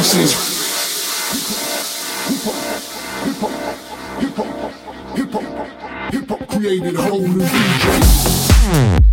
places. Hip hop, hip hop, hip hop, hip hop, hip hop created whole new DJs.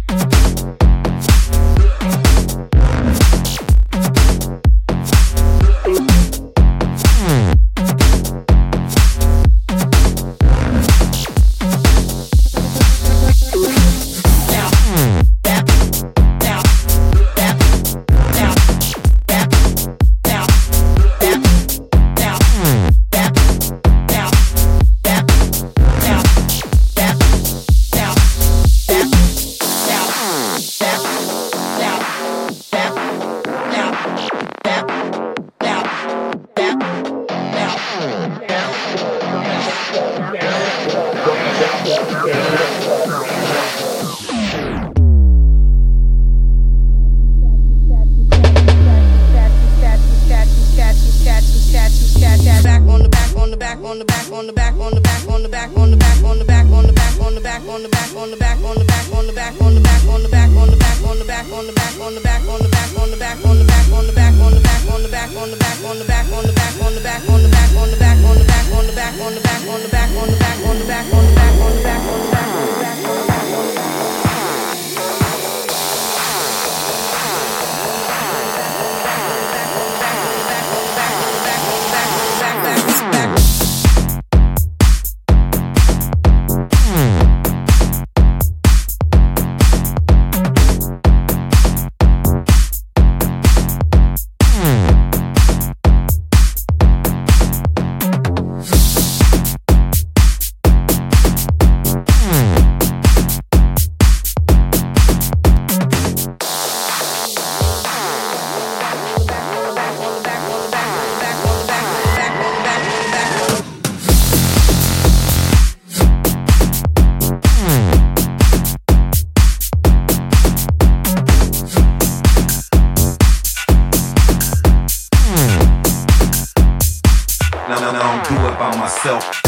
myself.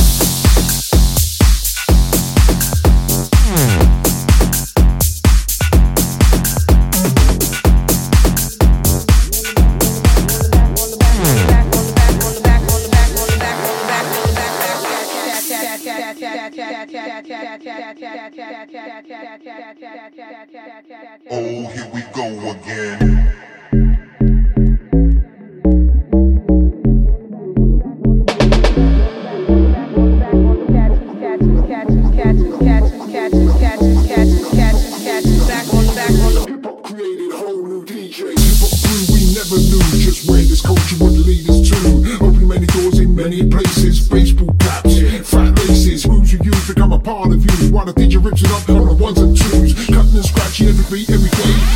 Oh, here we go again.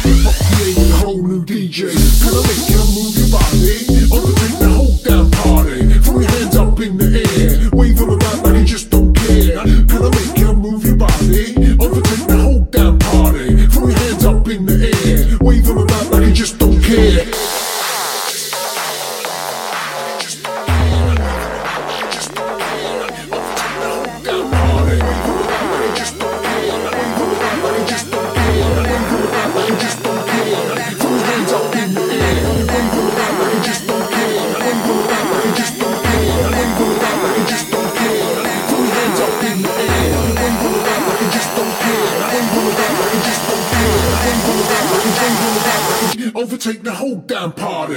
Fuck you, ain't a whole new DJ. Can I make you move your body? Other thing take the whole damn party.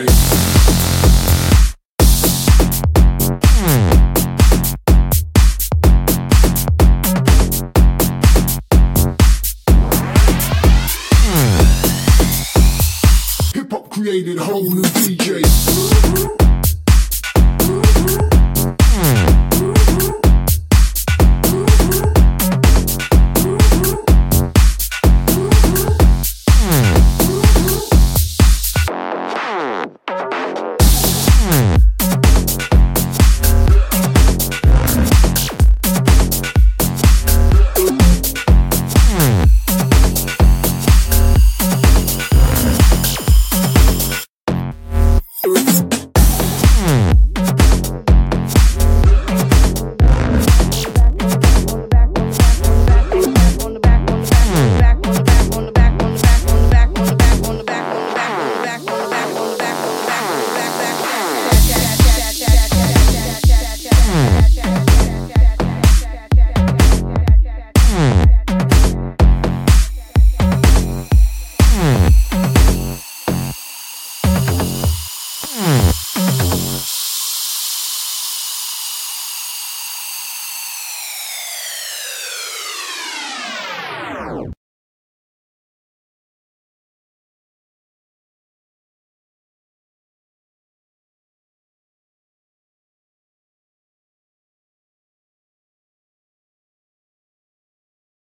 Hip hop created whole new DJ.